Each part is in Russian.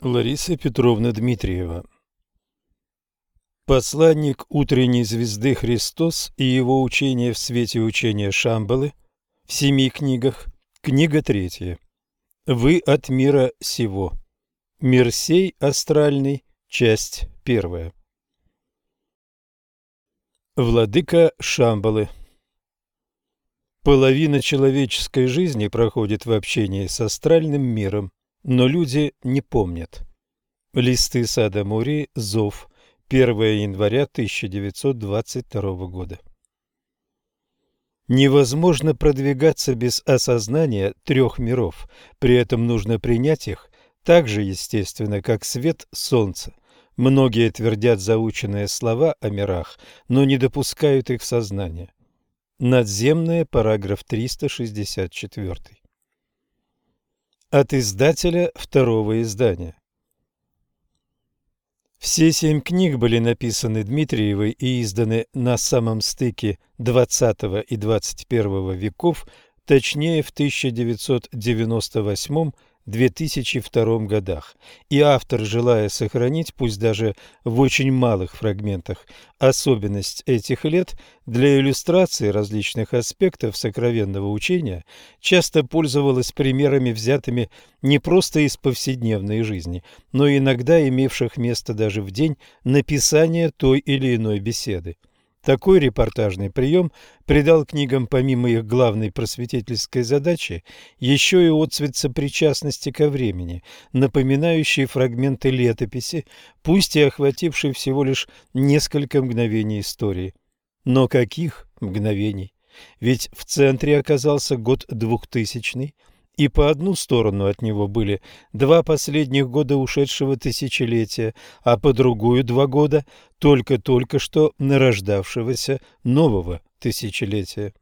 Лариса Петровна Дмитриева Посланник утренней звезды Христос и его учение в свете учения Шамбалы в семи книгах. Книга третья. Вы от мира сего. Мир сей астральный. Часть первая. Владыка Шамбалы Половина человеческой жизни проходит в общении с астральным миром, но люди не помнят. Листы сада Мурии, Зов, 1 января 1922 года. Невозможно продвигаться без осознания трех миров, при этом нужно принять их так же естественно, как свет солнца. Многие твердят заученные слова о мирах, но не допускают их в сознание. Надземное, параграф 364. От издателя второго издания. Все семь книг были написаны Дмитриевой и изданы на самом стыке XX и XXI веков, точнее в 1998 2002 годах, и автор, желая сохранить, пусть даже в очень малых фрагментах, особенность этих лет, для иллюстрации различных аспектов сокровенного учения часто пользовалась примерами, взятыми не просто из повседневной жизни, но иногда имевших место даже в день написания той или иной беседы. Такой репортажный прием придал книгам помимо их главной просветительской задачи еще и отцвет сопричастности ко времени, напоминающий фрагменты летописи, пусть и охвативший всего лишь несколько мгновений истории. Но каких мгновений? Ведь в центре оказался год двухтысячный – и по одну сторону от него были два последних года ушедшего тысячелетия, а по другую два года только-только что нарождавшегося нового тысячелетия.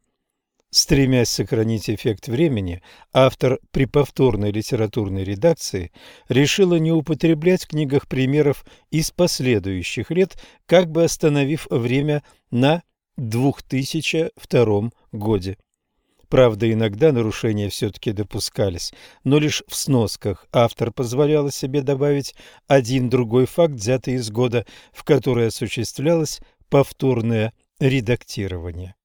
Стремясь сохранить эффект времени, автор при повторной литературной редакции решила не употреблять в книгах примеров из последующих лет, как бы остановив время на 2002 годе. Правда, иногда нарушения все-таки допускались, но лишь в сносках автор позволяла себе добавить один другой факт, взятый из года, в который осуществлялось повторное редактирование.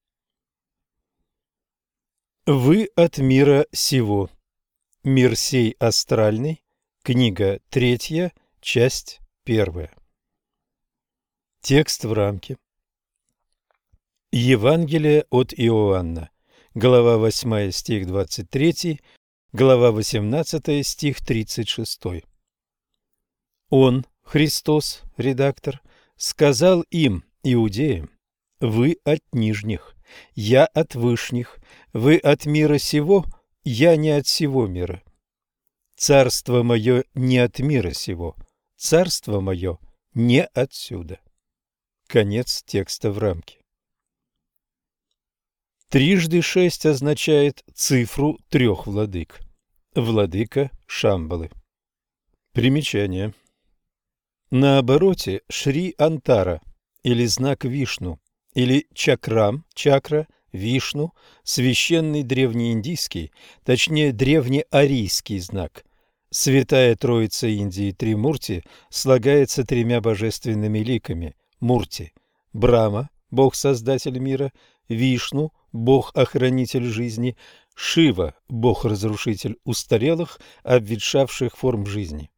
Вы от мира сего. Мир сей астральный. Книга третья, часть первая. Текст в рамке. Евангелие от Иоанна глава 8 стих 23, глава 18 стих 36. Он, Христос, редактор, сказал им, иудеям, вы от нижних, я от вышних, вы от мира сего, я не от сего мира. Царство мое не от мира сего, царство мое не отсюда. Конец текста в рамке. Трижды шесть означает цифру трех владык. Владыка Шамбалы. Примечание. На обороте Шри Антара или знак Вишну или чакрам, чакра, Вишну, священный древнеиндийский, точнее древнеарийский знак. Святая Троица Индии Тримурти слагается тремя божественными ликами – Мурти, Брама, бог-создатель мира, Вишну, бог-охранитель жизни, Шива, бог-разрушитель устарелых, обветшавших форм жизни.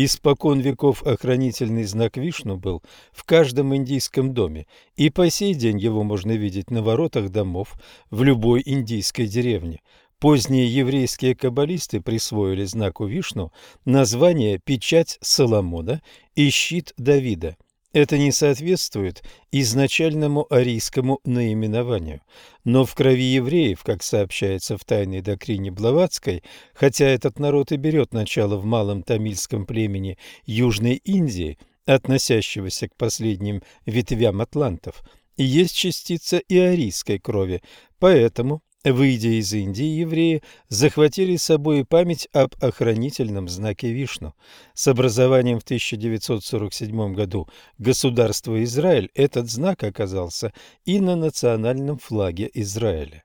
Испокон веков охранительный знак Вишну был в каждом индийском доме, и по сей день его можно видеть на воротах домов в любой индийской деревне. Поздние еврейские каббалисты присвоили знаку Вишну название «Печать Соломона» и «Щит Давида». Это не соответствует изначальному арийскому наименованию, но в крови евреев, как сообщается в тайной доктрине Блаватской, хотя этот народ и берет начало в малом тамильском племени Южной Индии, относящегося к последним ветвям атлантов, есть частица и арийской крови, поэтому Выйдя из Индии, евреи захватили с собой память об охранительном знаке Вишну. С образованием в 1947 году государства Израиль этот знак оказался и на национальном флаге Израиля.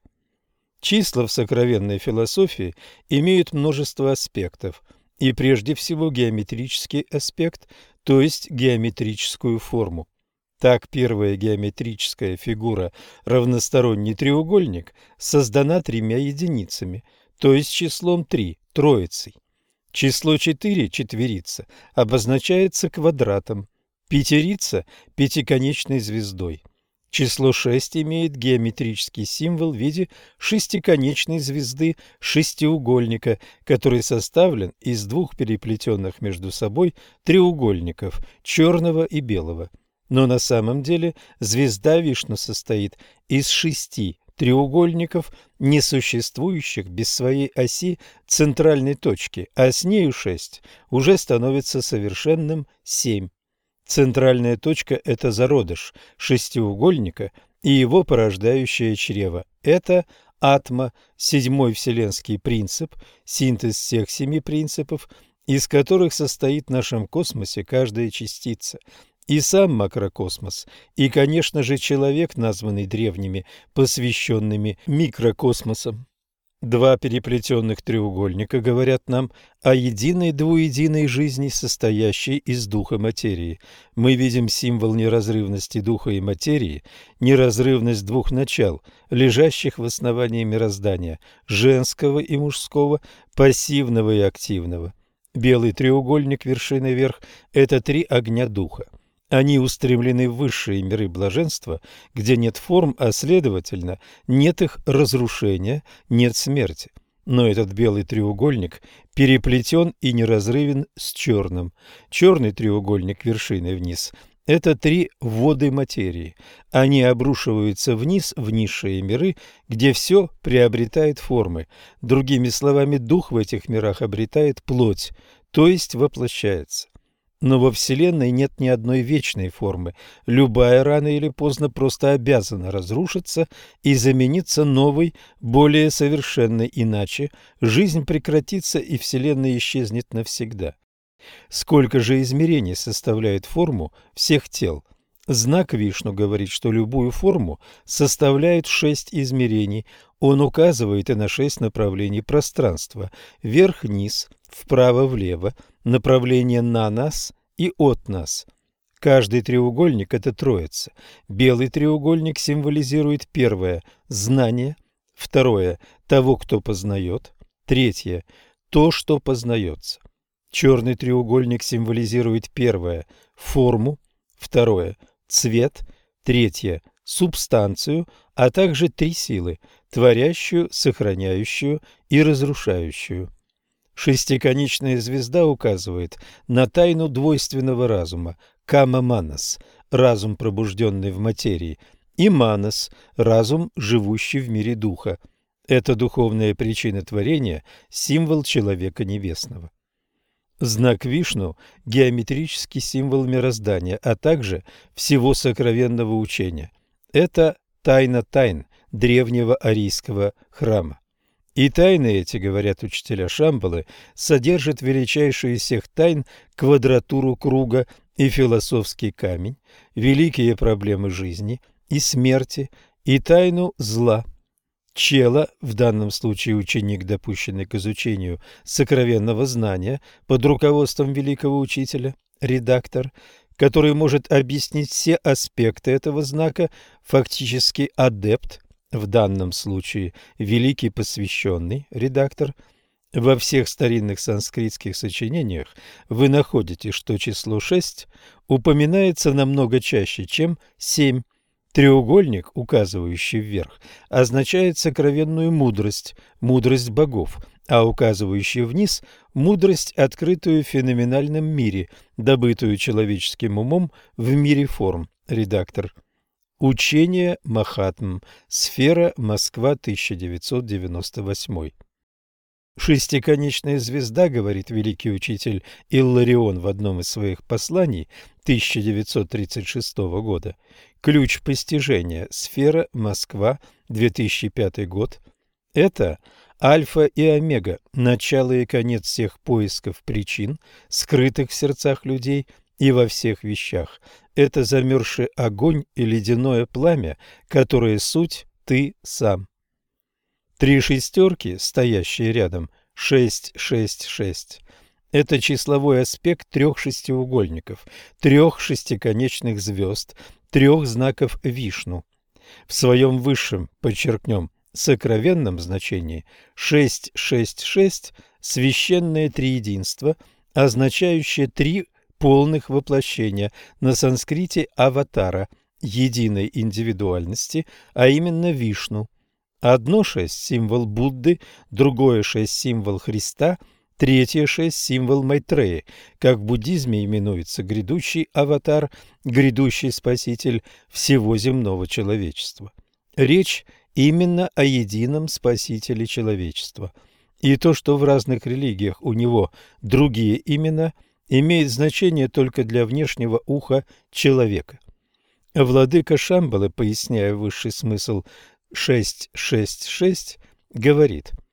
Числа в сокровенной философии имеют множество аспектов. и прежде всего геометрический аспект, то есть геометрическую форму. Так первая геометрическая фигура равносторонний треугольник создана тремя единицами, то есть числом 3, троицей. Число 4, четверица, обозначается квадратом, пятерица – пятиконечной звездой. Число 6 имеет геометрический символ в виде шестиконечной звезды шестиугольника, который составлен из двух переплетенных между собой треугольников – черного и белого. Но на самом деле звезда Вишну состоит из шести треугольников, не существующих без своей оси центральной точки, а с нею шесть уже становится совершенным семь. Центральная точка – это зародыш шестиугольника и его порождающее чрево. Это атма, седьмой вселенский принцип, синтез всех семи принципов, из которых состоит в нашем космосе каждая частица. И сам макрокосмос, и, конечно же, человек, названный древними, посвященными микрокосмосом. Два переплетенных треугольника говорят нам о единой двуединой жизни, состоящей из духа материи. Мы видим символ неразрывности духа и материи, неразрывность двух начал, лежащих в основании мироздания, женского и мужского, пассивного и активного. Белый треугольник вершины вверх – это три огня духа. Они устремлены в высшие миры блаженства, где нет форм, а следовательно, нет их разрушения, нет смерти. Но этот белый треугольник переплетен и неразрывен с черным. Черный треугольник вершиной вниз – это три воды материи. Они обрушиваются вниз в низшие миры, где все приобретает формы. Другими словами, дух в этих мирах обретает плоть, то есть воплощается. Но во Вселенной нет ни одной вечной формы. Любая рано или поздно просто обязана разрушиться и замениться новой, более совершенной, иначе жизнь прекратится и Вселенная исчезнет навсегда. Сколько же измерений составляет форму всех тел? Знак Вишну говорит, что любую форму составляет шесть измерений. Он указывает и на шесть направлений пространства – вверх-вниз, вправо-влево, направление на нас и от нас. Каждый треугольник – это троица. Белый треугольник символизирует первое – знание, второе – того, кто познает, третье – то, что познается. Черный треугольник символизирует первое – форму, второе – цвет, третье – субстанцию, а также три силы – творящую, сохраняющую и разрушающую. Шестиконечная звезда указывает на тайну двойственного разума – кама-манас – разум, пробужденный в материи, и манас – разум, живущий в мире духа. Это духовная причина творения, символ человека небесного. Знак Вишну – геометрический символ мироздания, а также всего сокровенного учения. Это тайна тайн древнего арийского храма. И тайны эти, говорят учителя Шамбалы, содержат величайшую из всех тайн квадратуру круга и философский камень, великие проблемы жизни и смерти, и тайну зла. Чела, в данном случае ученик, допущенный к изучению сокровенного знания под руководством великого учителя, редактор, который может объяснить все аспекты этого знака, фактически адепт, в данном случае великий посвященный редактор, во всех старинных санскритских сочинениях вы находите, что число 6 упоминается намного чаще, чем 7. Треугольник, указывающий вверх, означает сокровенную мудрость, мудрость богов, а указывающий вниз – мудрость, открытую в феноменальном мире, добытую человеческим умом в мире форм. Редактор. Учение Махатм. Сфера. Москва. 1998. Шестиконечная звезда, говорит великий учитель Илларион в одном из своих посланий 1936 года, ключ постижения, сфера, Москва, 2005 год, это альфа и омега, начало и конец всех поисков причин, скрытых в сердцах людей и во всех вещах, это замерзший огонь и ледяное пламя, которое суть ты сам. Три шестерки, стоящие рядом, шесть, шесть, шесть. Это числовой аспект трех шестиугольников, трех шестиконечных звезд, трех знаков Вишну. В своем высшем, подчеркнем, сокровенном значении 666 – священное триединство, означающее три полных воплощения на санскрите аватара – единой индивидуальности, а именно Вишну. Одно шесть – символ Будды, другое шесть – символ Христа – Третья шесть – символ Майтреи, как в буддизме именуется грядущий аватар, грядущий спаситель всего земного человечества. Речь именно о едином спасителе человечества. И то, что в разных религиях у него другие имена, имеет значение только для внешнего уха человека. Владыка Шамбалы, поясняя высший смысл 666, говорит –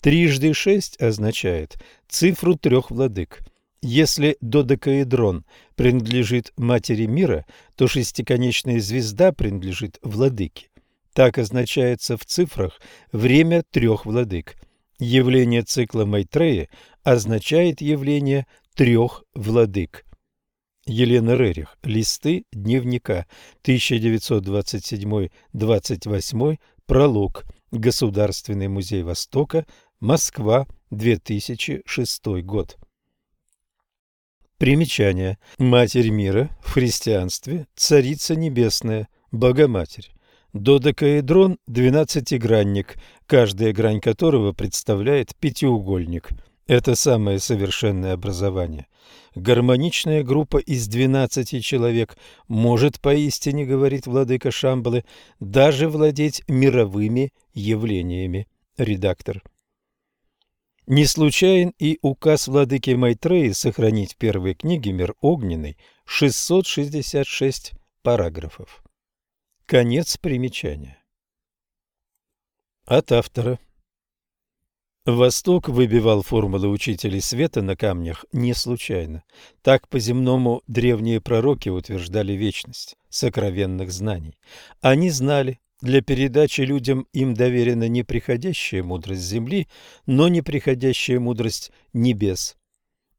Трижды шесть означает цифру трех владык. Если додекаэдрон принадлежит матери мира, то шестиконечная звезда принадлежит владыке. Так означается в цифрах время трех владык. Явление цикла Майтрея означает явление трех владык. Елена Рерих. Листы дневника. 1927-28. Пролог. Государственный музей Востока. Москва, 2006 год. Примечание. Матерь мира в христианстве – Царица Небесная, Богоматерь. Додекаэдрон – двенадцатигранник, каждая грань которого представляет пятиугольник. Это самое совершенное образование. Гармоничная группа из двенадцати человек может поистине, говорит владыка Шамбалы, даже владеть мировыми явлениями. Редактор. Не случайен и указ владыки Майтреи сохранить в первой книге «Мир огненный» 666 параграфов. Конец примечания. От автора. Восток выбивал формулы учителей света на камнях не случайно. Так по-земному древние пророки утверждали вечность сокровенных знаний. Они знали, для передачи людям им доверена не приходящая мудрость земли, но неприходящая мудрость небес.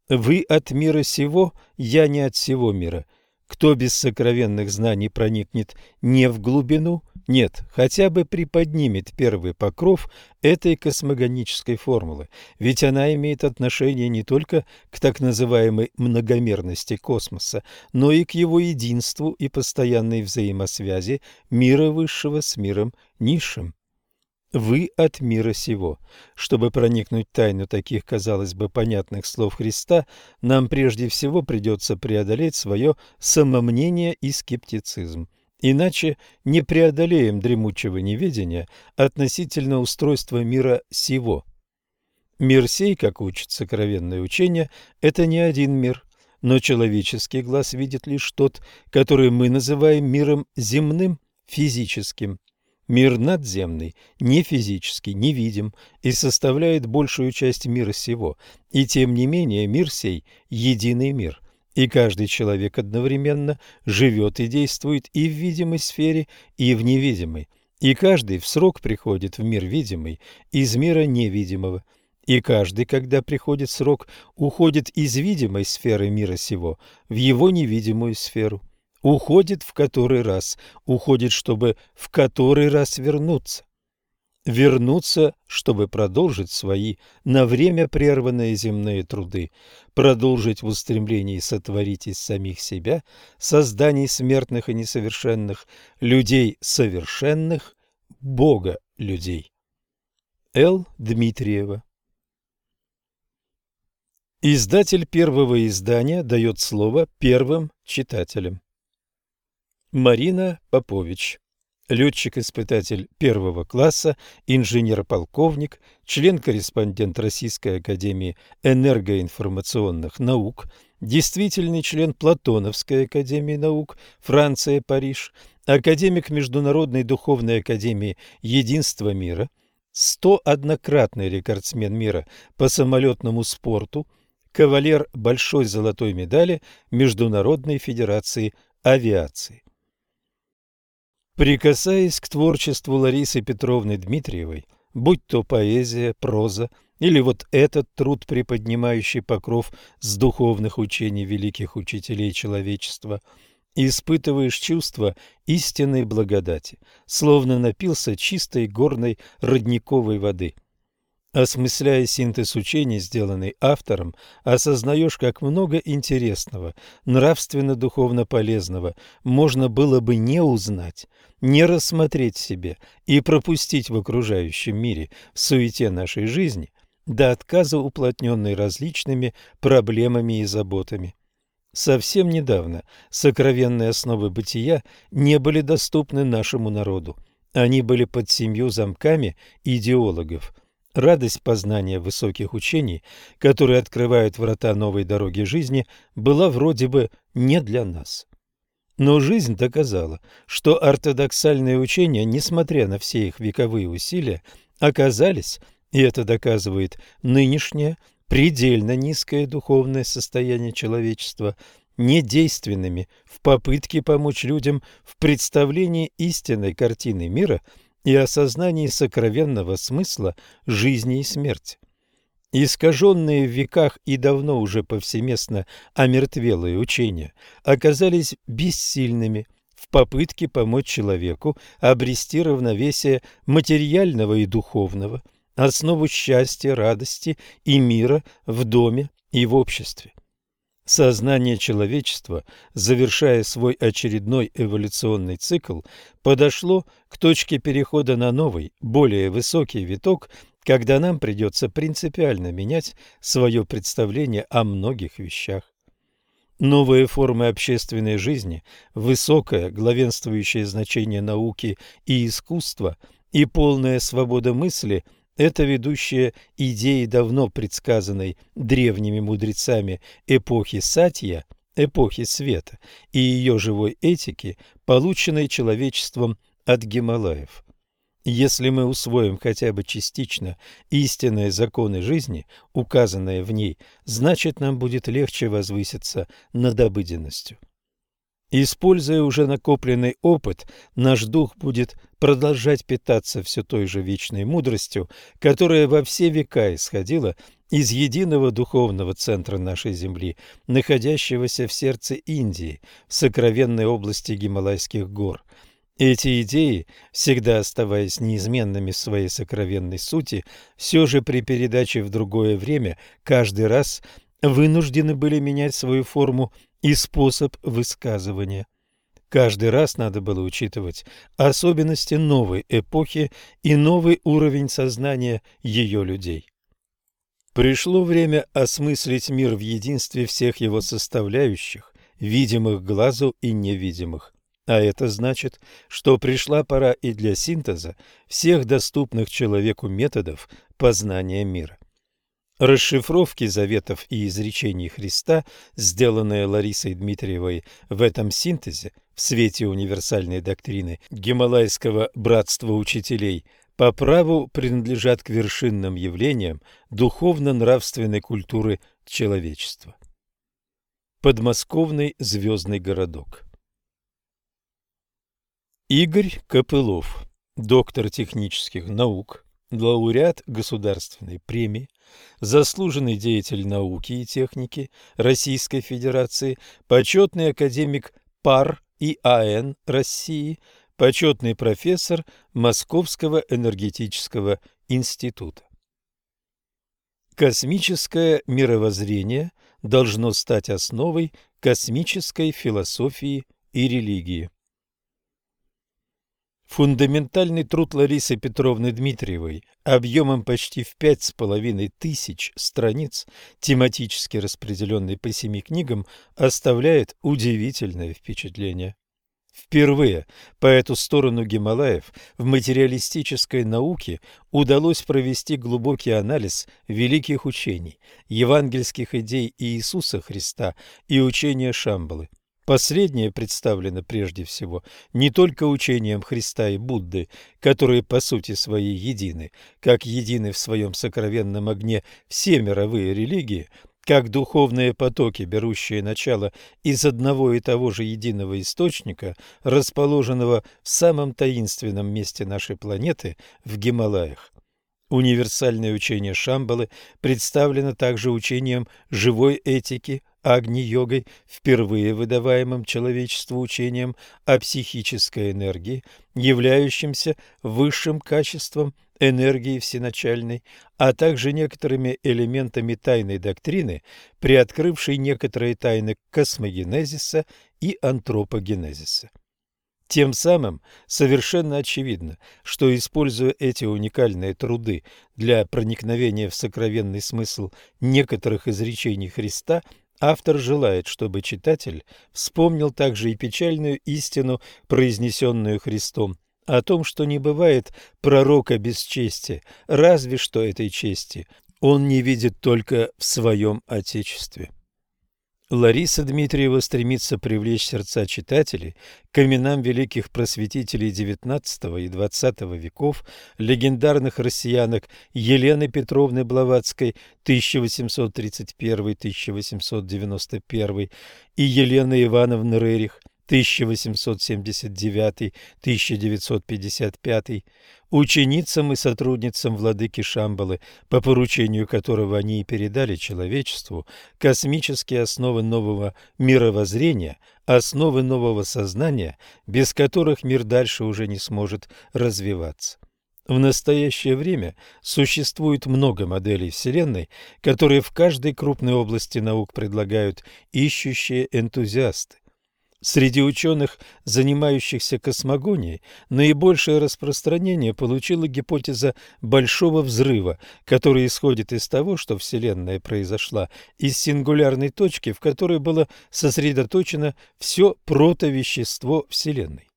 Вы от мира сего, я не от всего мира. Кто без сокровенных знаний проникнет не в глубину, нет, хотя бы приподнимет первый покров этой космогонической формулы, ведь она имеет отношение не только к так называемой многомерности космоса, но и к его единству и постоянной взаимосвязи мира высшего с миром низшим. Вы от мира сего. Чтобы проникнуть тайну таких, казалось бы, понятных слов Христа, нам прежде всего придется преодолеть свое самомнение и скептицизм. Иначе не преодолеем дремучего неведения относительно устройства мира сего. Мир сей, как учит сокровенное учение, это не один мир, но человеческий глаз видит лишь тот, который мы называем миром земным, физическим. Мир надземный, не физический, невидим и составляет большую часть мира сего, и тем не менее мир сей – единый мир – и каждый человек одновременно живет и действует и в видимой сфере, и в невидимой. И каждый в срок приходит в мир видимый из мира невидимого. И каждый, когда приходит срок, уходит из видимой сферы мира сего в его невидимую сферу. Уходит в который раз, уходит, чтобы в который раз вернуться вернуться, чтобы продолжить свои на время прерванные земные труды, продолжить в устремлении сотворить из самих себя созданий смертных и несовершенных, людей совершенных, Бога людей. Л. Дмитриева Издатель первого издания дает слово первым читателям. Марина Попович летчик-испытатель первого класса, инженер-полковник, член-корреспондент Российской академии энергоинформационных наук, действительный член Платоновской академии наук, Франция, Париж, академик Международной духовной академии Единства мира, 101-кратный рекордсмен мира по самолетному спорту, кавалер большой золотой медали Международной федерации авиации. Прикасаясь к творчеству Ларисы Петровны Дмитриевой, будь то поэзия, проза, Или вот этот труд, приподнимающий покров с духовных учений великих учителей человечества, испытываешь чувство истинной благодати, словно напился чистой горной родниковой воды. Осмысляя синтез учений, сделанный автором, осознаешь, как много интересного, нравственно-духовно полезного можно было бы не узнать, не рассмотреть себе и пропустить в окружающем мире, в суете нашей жизни, до отказа уплотненной различными проблемами и заботами. Совсем недавно сокровенные основы бытия не были доступны нашему народу. Они были под семью замками идеологов. Радость познания высоких учений, которые открывают врата новой дороги жизни, была вроде бы не для нас. Но жизнь доказала, что ортодоксальные учения, несмотря на все их вековые усилия, оказались и это доказывает нынешнее предельно низкое духовное состояние человечества, недейственными в попытке помочь людям в представлении истинной картины мира и осознании сокровенного смысла жизни и смерти. Искаженные в веках и давно уже повсеместно омертвелые учения оказались бессильными в попытке помочь человеку обрести равновесие материального и духовного – основу счастья, радости и мира в доме и в обществе. Сознание человечества, завершая свой очередной эволюционный цикл, подошло к точке перехода на новый, более высокий виток, когда нам придется принципиально менять свое представление о многих вещах. Новые формы общественной жизни, высокое главенствующее значение науки и искусства и полная свобода мысли – это ведущая идеи давно предсказанной древними мудрецами эпохи Сатья, эпохи света и ее живой этики, полученной человечеством от Гималаев. Если мы усвоим хотя бы частично истинные законы жизни, указанные в ней, значит нам будет легче возвыситься над обыденностью. Используя уже накопленный опыт, наш дух будет продолжать питаться все той же вечной мудростью, которая во все века исходила из единого духовного центра нашей Земли, находящегося в сердце Индии, в сокровенной области Гималайских гор. Эти идеи, всегда оставаясь неизменными в своей сокровенной сути, все же при передаче в другое время каждый раз вынуждены были менять свою форму и способ высказывания. Каждый раз надо было учитывать особенности новой эпохи и новый уровень сознания ее людей. Пришло время осмыслить мир в единстве всех его составляющих, видимых глазу и невидимых. А это значит, что пришла пора и для синтеза всех доступных человеку методов познания мира. Расшифровки заветов и изречений Христа, сделанные Ларисой Дмитриевой в этом синтезе в свете универсальной доктрины Гималайского братства учителей, по праву принадлежат к вершинным явлениям духовно-нравственной культуры человечества. Подмосковный звездный городок Игорь Копылов, доктор технических наук, лауреат Государственной премии, заслуженный деятель науки и техники Российской Федерации, почетный академик ПАР и АН России, почетный профессор Московского энергетического института. Космическое мировоззрение должно стать основой космической философии и религии. Фундаментальный труд Ларисы Петровны Дмитриевой объемом почти в пять с половиной тысяч страниц, тематически распределенный по семи книгам, оставляет удивительное впечатление. Впервые по эту сторону Гималаев в материалистической науке удалось провести глубокий анализ великих учений, евангельских идей Иисуса Христа и учения Шамбалы. Последнее представлено прежде всего не только учением Христа и Будды, которые по сути своей едины, как едины в своем сокровенном огне все мировые религии, как духовные потоки, берущие начало из одного и того же единого источника, расположенного в самом таинственном месте нашей планеты, в Гималаях. Универсальное учение Шамбалы представлено также учением живой этики, Агни-йогой, впервые выдаваемым человечеству учением о психической энергии, являющимся высшим качеством энергии всеначальной, а также некоторыми элементами тайной доктрины, приоткрывшей некоторые тайны космогенезиса и антропогенезиса. Тем самым совершенно очевидно, что, используя эти уникальные труды для проникновения в сокровенный смысл некоторых изречений Христа, автор желает, чтобы читатель вспомнил также и печальную истину, произнесенную Христом, о том, что не бывает пророка без чести, разве что этой чести он не видит только в своем Отечестве. Лариса Дмитриева стремится привлечь сердца читателей к именам великих просветителей XIX и XX веков, легендарных россиянок Елены Петровны Блаватской 1831-1891 и Елены Ивановны Рерих 1879-1955, ученицам и сотрудницам владыки Шамбалы, по поручению которого они и передали человечеству космические основы нового мировоззрения, основы нового сознания, без которых мир дальше уже не сможет развиваться. В настоящее время существует много моделей Вселенной, которые в каждой крупной области наук предлагают ищущие энтузиасты. Среди ученых, занимающихся космогонией, наибольшее распространение получила гипотеза Большого взрыва, которая исходит из того, что Вселенная произошла из сингулярной точки, в которой было сосредоточено все протовещество Вселенной.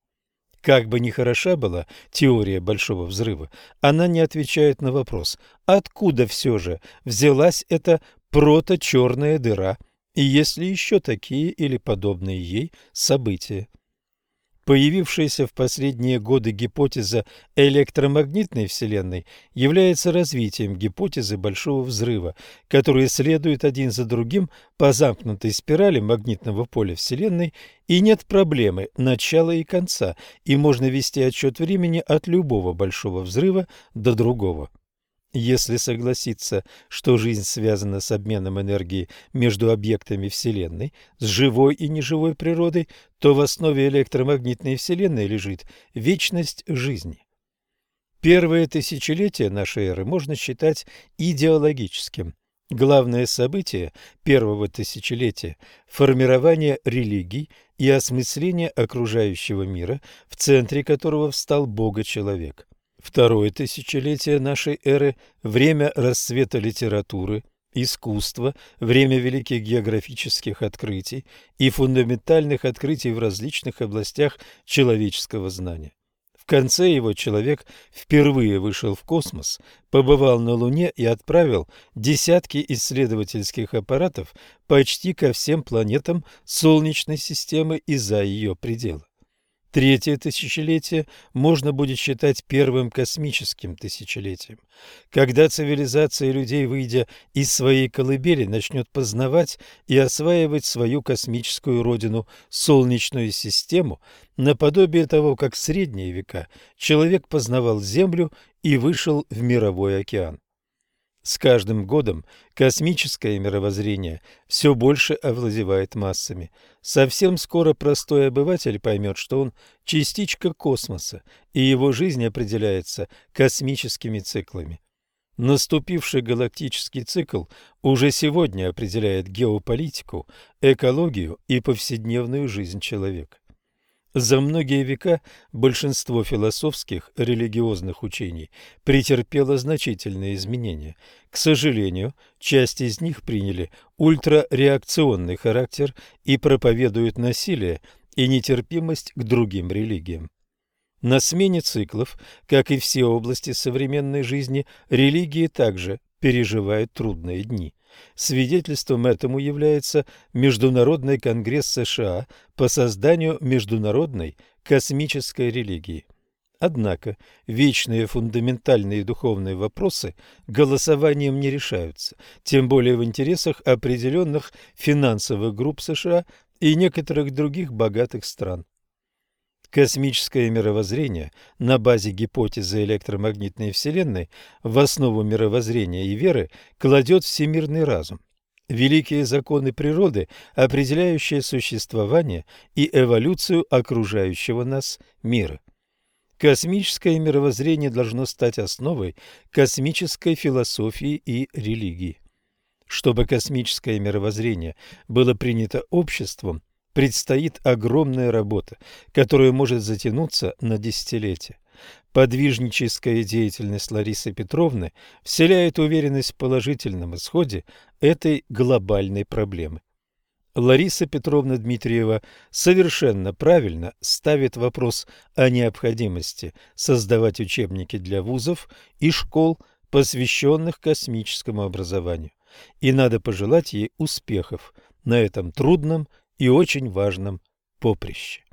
Как бы ни хороша была теория Большого взрыва, она не отвечает на вопрос, откуда все же взялась эта прото-черная дыра – и есть ли еще такие или подобные ей события. Появившаяся в последние годы гипотеза электромагнитной Вселенной является развитием гипотезы Большого взрыва, которые следуют один за другим по замкнутой спирали магнитного поля Вселенной, и нет проблемы начала и конца, и можно вести отсчет времени от любого Большого взрыва до другого. Если согласиться, что жизнь связана с обменом энергии между объектами Вселенной, с живой и неживой природой, то в основе электромагнитной Вселенной лежит вечность жизни. Первое тысячелетие нашей эры можно считать идеологическим. Главное событие первого тысячелетия – формирование религий и осмысление окружающего мира, в центре которого встал Бога-человек. Второе тысячелетие нашей эры – время расцвета литературы, искусства, время великих географических открытий и фундаментальных открытий в различных областях человеческого знания. В конце его человек впервые вышел в космос, побывал на Луне и отправил десятки исследовательских аппаратов почти ко всем планетам Солнечной системы и за ее пределы. Третье тысячелетие можно будет считать первым космическим тысячелетием, когда цивилизация людей, выйдя из своей колыбели, начнет познавать и осваивать свою космическую родину, Солнечную систему, наподобие того, как в средние века человек познавал Землю и вышел в мировой океан. С каждым годом космическое мировоззрение все больше овладевает массами. Совсем скоро простой обыватель поймет, что он частичка космоса, и его жизнь определяется космическими циклами. Наступивший галактический цикл уже сегодня определяет геополитику, экологию и повседневную жизнь человека. За многие века большинство философских религиозных учений претерпело значительные изменения. К сожалению, часть из них приняли ультрареакционный характер и проповедуют насилие и нетерпимость к другим религиям. На смене циклов, как и все области современной жизни, религии также переживают трудные дни. Свидетельством этому является Международный конгресс США по созданию международной космической религии. Однако вечные фундаментальные духовные вопросы голосованием не решаются, тем более в интересах определенных финансовых групп США и некоторых других богатых стран. Космическое мировоззрение на базе гипотезы электромагнитной Вселенной в основу мировоззрения и веры кладет всемирный разум. Великие законы природы, определяющие существование и эволюцию окружающего нас мира. Космическое мировоззрение должно стать основой космической философии и религии. Чтобы космическое мировоззрение было принято обществом, предстоит огромная работа, которая может затянуться на десятилетия. Подвижническая деятельность Ларисы Петровны вселяет уверенность в положительном исходе этой глобальной проблемы. Лариса Петровна Дмитриева совершенно правильно ставит вопрос о необходимости создавать учебники для вузов и школ, посвященных космическому образованию. И надо пожелать ей успехов на этом трудном и очень важном поприще.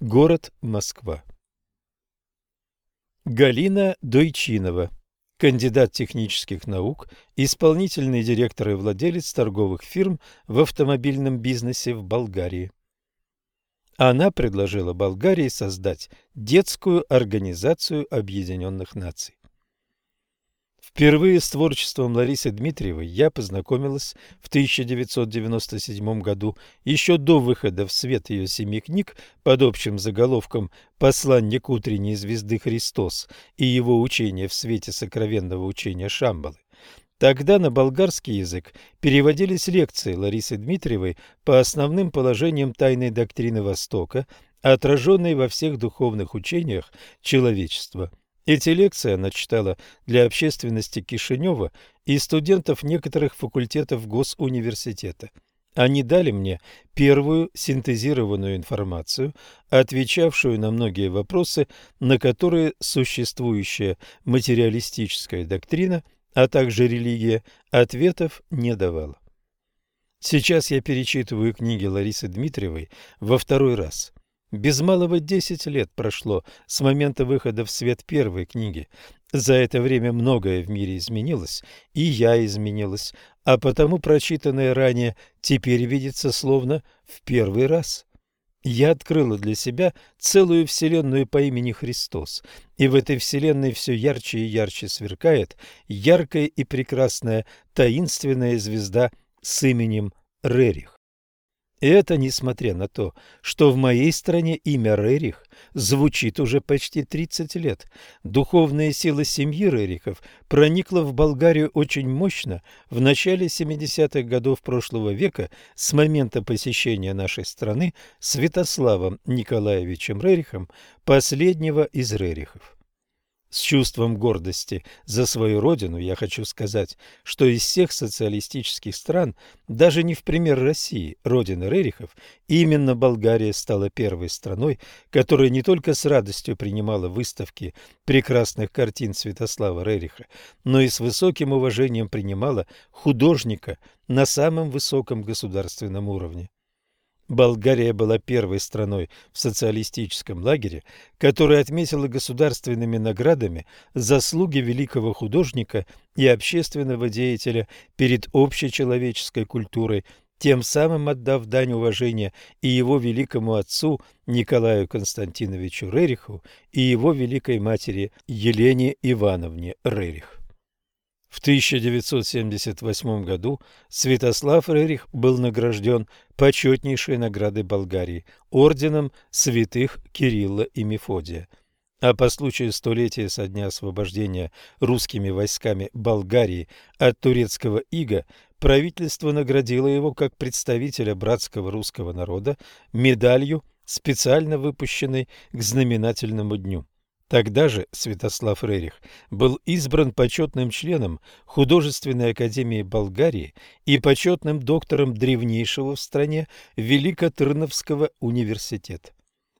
Город Москва Галина Дойчинова, кандидат технических наук, исполнительный директор и владелец торговых фирм в автомобильном бизнесе в Болгарии. Она предложила Болгарии создать детскую организацию Объединенных Наций. Впервые с творчеством Ларисы Дмитриевой я познакомилась в 1997 году, еще до выхода в свет ее семи книг под общим заголовком «Посланник утренней звезды Христос» и его учение в свете сокровенного учения Шамбалы. Тогда на болгарский язык переводились лекции Ларисы Дмитриевой по основным положениям тайной доктрины Востока, отраженной во всех духовных учениях человечества – эти лекции она читала для общественности Кишинева и студентов некоторых факультетов Госуниверситета. Они дали мне первую синтезированную информацию, отвечавшую на многие вопросы, на которые существующая материалистическая доктрина, а также религия, ответов не давала. Сейчас я перечитываю книги Ларисы Дмитриевой во второй раз. Без малого десять лет прошло с момента выхода в свет первой книги. За это время многое в мире изменилось, и я изменилась, а потому прочитанное ранее теперь видится словно в первый раз. Я открыла для себя целую вселенную по имени Христос, и в этой вселенной все ярче и ярче сверкает яркая и прекрасная таинственная звезда с именем Рерих. Это несмотря на то, что в моей стране имя Рерих звучит уже почти 30 лет. Духовная сила семьи Рерихов проникла в Болгарию очень мощно в начале 70-х годов прошлого века с момента посещения нашей страны Святославом Николаевичем Рерихом, последнего из Рерихов. С чувством гордости за свою родину я хочу сказать, что из всех социалистических стран, даже не в пример России, родины Рерихов, именно Болгария стала первой страной, которая не только с радостью принимала выставки прекрасных картин Святослава Рериха, но и с высоким уважением принимала художника на самом высоком государственном уровне. Болгария была первой страной в социалистическом лагере, которая отметила государственными наградами заслуги великого художника и общественного деятеля перед общечеловеческой культурой, тем самым отдав дань уважения и его великому отцу Николаю Константиновичу Рериху и его великой матери Елене Ивановне Рерих. В 1978 году Святослав Рерих был награжден почетнейшей наградой Болгарии – орденом святых Кирилла и Мефодия. А по случаю столетия со дня освобождения русскими войсками Болгарии от турецкого ига правительство наградило его как представителя братского русского народа медалью, специально выпущенной к знаменательному дню. Тогда же Святослав Рерих был избран почетным членом Художественной академии Болгарии и почетным доктором древнейшего в стране Великотырновского университета.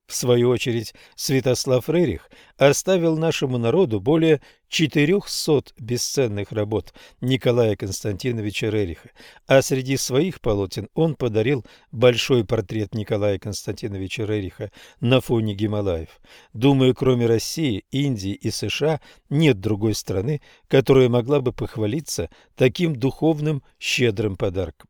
В свою очередь, Святослав Рерих оставил нашему народу более 400 бесценных работ Николая Константиновича Рериха, а среди своих полотен он подарил большой портрет Николая Константиновича Рериха на фоне Гималаев. Думаю, кроме России, Индии и США нет другой страны, которая могла бы похвалиться таким духовным щедрым подарком.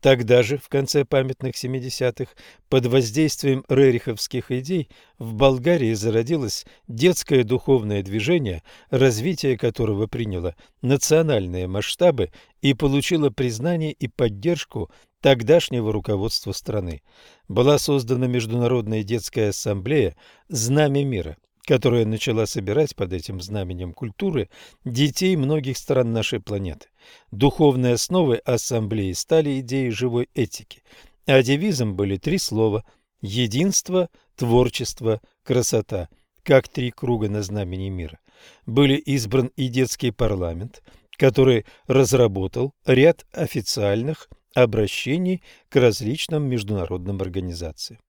Тогда же, в конце памятных 70-х, под воздействием рериховских идей в Болгарии зародилось детское духовное движение, развитие которого приняло национальные масштабы и получило признание и поддержку тогдашнего руководства страны. Была создана Международная детская ассамблея «Знамя мира», которая начала собирать под этим знаменем культуры детей многих стран нашей планеты. Духовной основой ассамблеи стали идеи живой этики, а девизом были три слова – единство, творчество, красота, как три круга на знамени мира. Были избран и детский парламент, который разработал ряд официальных обращений к различным международным организациям.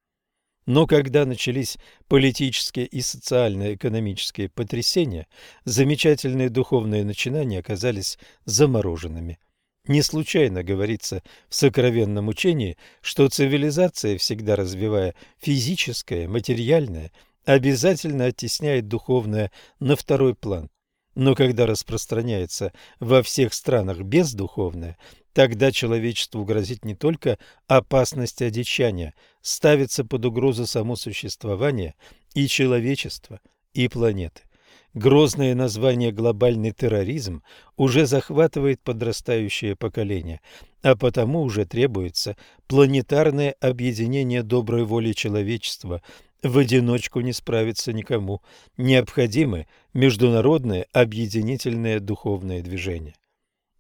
Но когда начались политические и социально-экономические потрясения, замечательные духовные начинания оказались замороженными. Не случайно говорится в сокровенном учении, что цивилизация, всегда развивая физическое, материальное, обязательно оттесняет духовное на второй план. Но когда распространяется во всех странах бездуховное, Тогда человечеству грозит не только опасность одичания, ставится под угрозу само существование и человечества, и планеты. Грозное название «глобальный терроризм» уже захватывает подрастающее поколение, а потому уже требуется планетарное объединение доброй воли человечества. В одиночку не справиться никому. Необходимы международное объединительное духовное движение.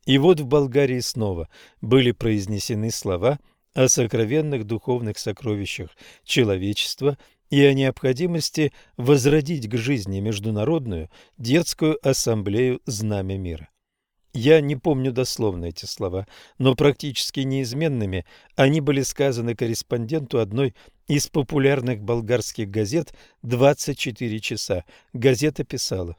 И вот в Болгарии снова были произнесены слова о сокровенных духовных сокровищах человечества и о необходимости возродить к жизни Международную детскую ассамблею «Знамя мира». Я не помню дословно эти слова, но практически неизменными они были сказаны корреспонденту одной из популярных болгарских газет «24 часа». Газета писала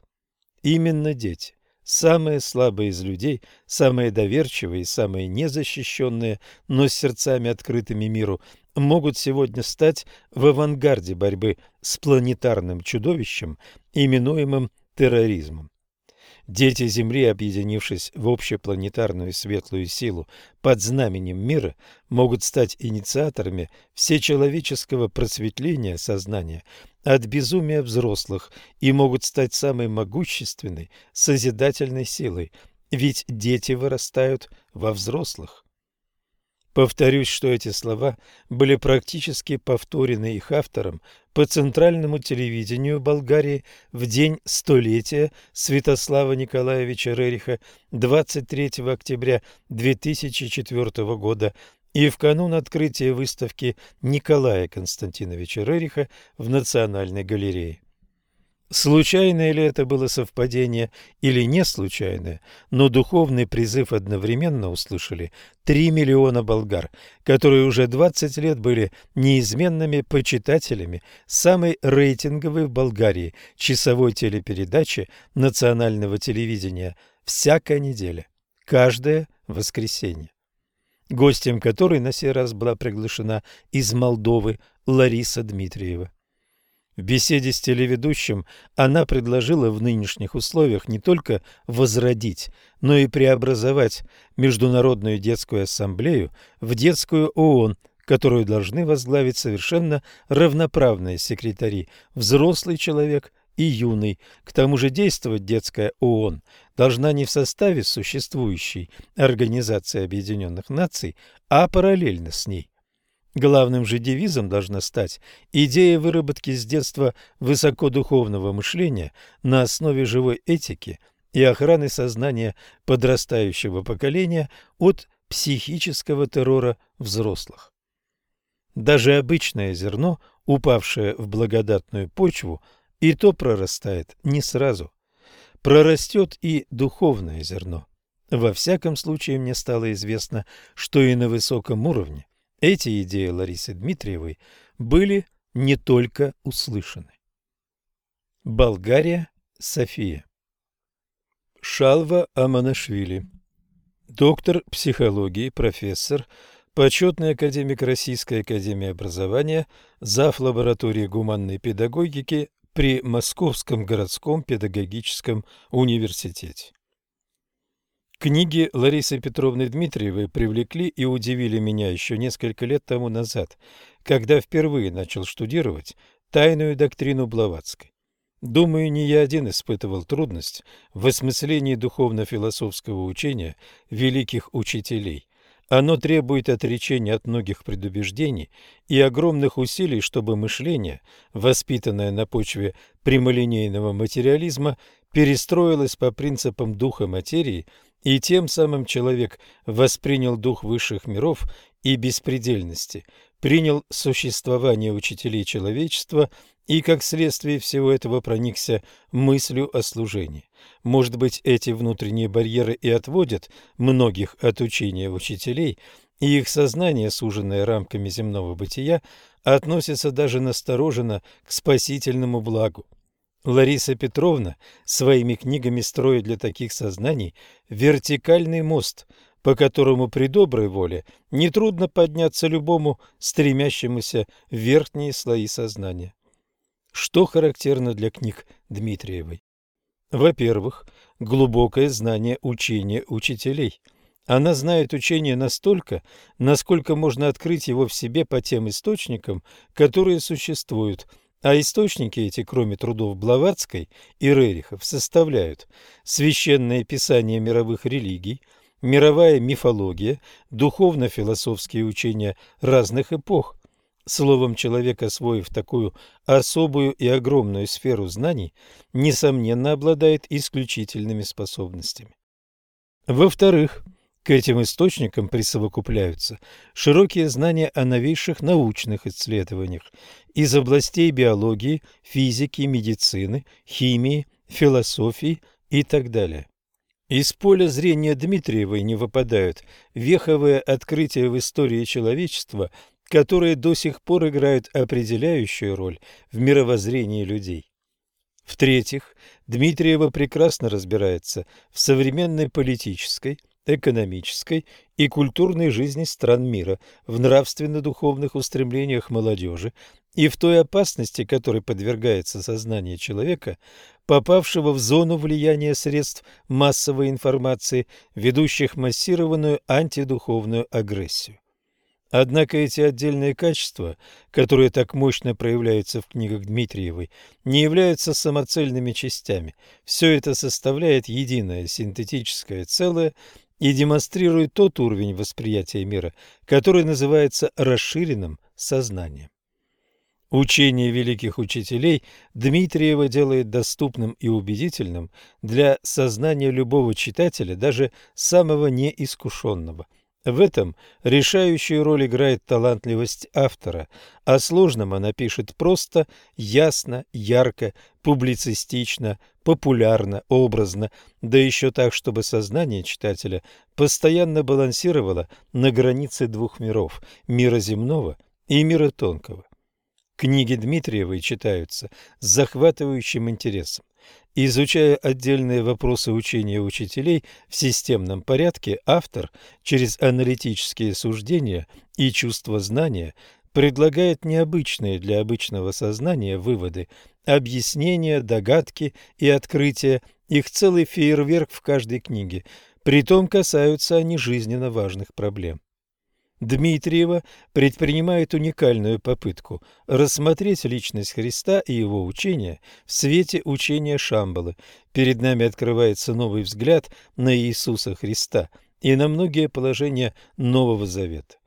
«Именно дети, Самые слабые из людей, самые доверчивые, самые незащищенные, но с сердцами открытыми миру, могут сегодня стать в авангарде борьбы с планетарным чудовищем, именуемым терроризмом. Дети Земли, объединившись в общепланетарную светлую силу под знаменем мира, могут стать инициаторами всечеловеческого просветления сознания от безумия взрослых и могут стать самой могущественной созидательной силой, ведь дети вырастают во взрослых. Повторюсь, что эти слова были практически повторены их автором по центральному телевидению Болгарии в день столетия Святослава Николаевича Рериха 23 октября 2004 года и в канун открытия выставки Николая Константиновича Рериха в Национальной галерее. Случайное ли это было совпадение или не случайное, но духовный призыв одновременно услышали 3 миллиона болгар, которые уже 20 лет были неизменными почитателями самой рейтинговой в Болгарии часовой телепередачи национального телевидения «Всякая неделя», каждое воскресенье. Гостем которой на сей раз была приглашена из Молдовы Лариса Дмитриева. В беседе с телеведущим она предложила в нынешних условиях не только возродить, но и преобразовать Международную детскую ассамблею в детскую ООН, которую должны возглавить совершенно равноправные секретари – взрослый человек и юный. К тому же действовать детская ООН должна не в составе существующей Организации Объединенных Наций, а параллельно с ней. Главным же девизом должна стать идея выработки с детства высокодуховного мышления на основе живой этики и охраны сознания подрастающего поколения от психического террора взрослых. Даже обычное зерно, упавшее в благодатную почву, и то прорастает не сразу. Прорастет и духовное зерно. Во всяком случае мне стало известно, что и на высоком уровне эти идеи Ларисы Дмитриевой были не только услышаны. Болгария, София. Шалва Аманашвили. Доктор психологии, профессор, почетный академик Российской академии образования, зав. лаборатории гуманной педагогики при Московском городском педагогическом университете. Книги Ларисы Петровны Дмитриевой привлекли и удивили меня еще несколько лет тому назад, когда впервые начал штудировать тайную доктрину Блаватской. Думаю, не я один испытывал трудность в осмыслении духовно-философского учения великих учителей. Оно требует отречения от многих предубеждений и огромных усилий, чтобы мышление, воспитанное на почве прямолинейного материализма, перестроилось по принципам духа материи – и тем самым человек воспринял дух высших миров и беспредельности, принял существование учителей человечества и, как следствие всего этого, проникся мыслью о служении. Может быть, эти внутренние барьеры и отводят многих от учения учителей, и их сознание, суженное рамками земного бытия, относится даже настороженно к спасительному благу. Лариса Петровна своими книгами строит для таких сознаний вертикальный мост, по которому при доброй воле нетрудно подняться любому стремящемуся в верхние слои сознания. Что характерно для книг Дмитриевой? Во-первых, глубокое знание учения учителей. Она знает учение настолько, насколько можно открыть его в себе по тем источникам, которые существуют – а источники эти, кроме трудов Блаватской и Рерихов, составляют священное писание мировых религий, мировая мифология, духовно-философские учения разных эпох. Словом, человек, освоив такую особую и огромную сферу знаний, несомненно обладает исключительными способностями. Во-вторых, к этим источникам присовокупляются широкие знания о новейших научных исследованиях из областей биологии, физики, медицины, химии, философии и так далее. Из поля зрения Дмитриевой не выпадают веховые открытия в истории человечества, которые до сих пор играют определяющую роль в мировоззрении людей. В-третьих, Дмитриева прекрасно разбирается в современной политической, экономической и культурной жизни стран мира, в нравственно-духовных устремлениях молодежи и в той опасности, которой подвергается сознание человека, попавшего в зону влияния средств массовой информации, ведущих массированную антидуховную агрессию. Однако эти отдельные качества, которые так мощно проявляются в книгах Дмитриевой, не являются самоцельными частями. Все это составляет единое синтетическое целое, и демонстрирует тот уровень восприятия мира, который называется расширенным сознанием. Учение великих учителей Дмитриева делает доступным и убедительным для сознания любого читателя, даже самого неискушенного – в этом решающую роль играет талантливость автора. О сложном она пишет просто, ясно, ярко, публицистично, популярно, образно, да еще так, чтобы сознание читателя постоянно балансировало на границе двух миров – мира земного и мира тонкого. Книги Дмитриевой читаются с захватывающим интересом. Изучая отдельные вопросы учения учителей в системном порядке, автор через аналитические суждения и чувство знания предлагает необычные для обычного сознания выводы, объяснения, догадки и открытия, их целый фейерверк в каждой книге, притом касаются они жизненно важных проблем. Дмитриева предпринимает уникальную попытку рассмотреть личность Христа и его учения в свете учения Шамбалы. Перед нами открывается новый взгляд на Иисуса Христа и на многие положения Нового Завета.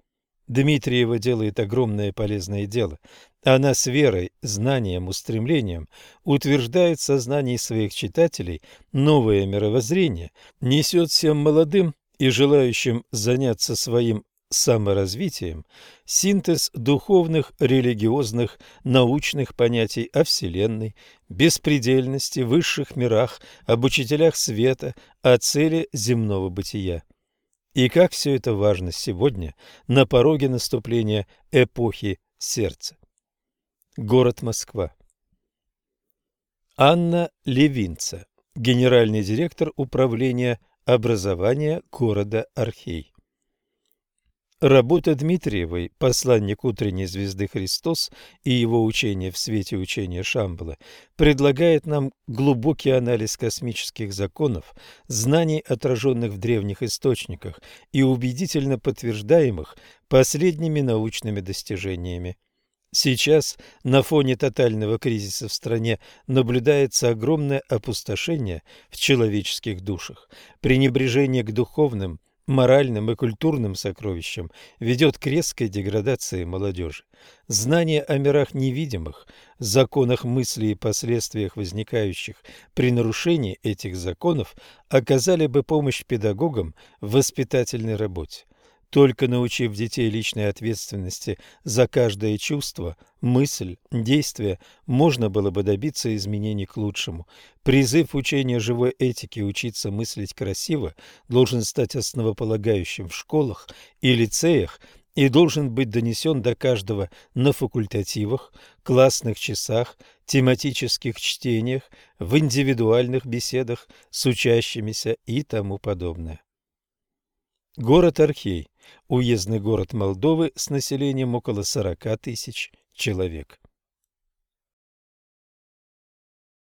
Дмитриева делает огромное полезное дело. Она с верой, знанием, устремлением утверждает в сознании своих читателей новое мировоззрение, несет всем молодым и желающим заняться своим саморазвитием синтез духовных, религиозных, научных понятий о Вселенной, беспредельности, высших мирах, об учителях света, о цели земного бытия. И как все это важно сегодня, на пороге наступления эпохи сердца. Город Москва. Анна Левинца, генеральный директор управления образования города Архей. Работа Дмитриевой «Посланник утренней звезды Христос» и его учение в свете учения Шамбала предлагает нам глубокий анализ космических законов, знаний, отраженных в древних источниках и убедительно подтверждаемых последними научными достижениями. Сейчас на фоне тотального кризиса в стране наблюдается огромное опустошение в человеческих душах, пренебрежение к духовным – моральным и культурным сокровищам ведет к резкой деградации молодежи. Знание о мирах невидимых, законах мысли и последствиях, возникающих при нарушении этих законов, оказали бы помощь педагогам в воспитательной работе. Только научив детей личной ответственности за каждое чувство, мысль, действие, можно было бы добиться изменений к лучшему. Призыв учения живой этики учиться мыслить красиво должен стать основополагающим в школах и лицеях и должен быть донесен до каждого на факультативах, классных часах, тематических чтениях, в индивидуальных беседах с учащимися и тому подобное. Город Архей – уездный город Молдовы с населением около 40 тысяч человек.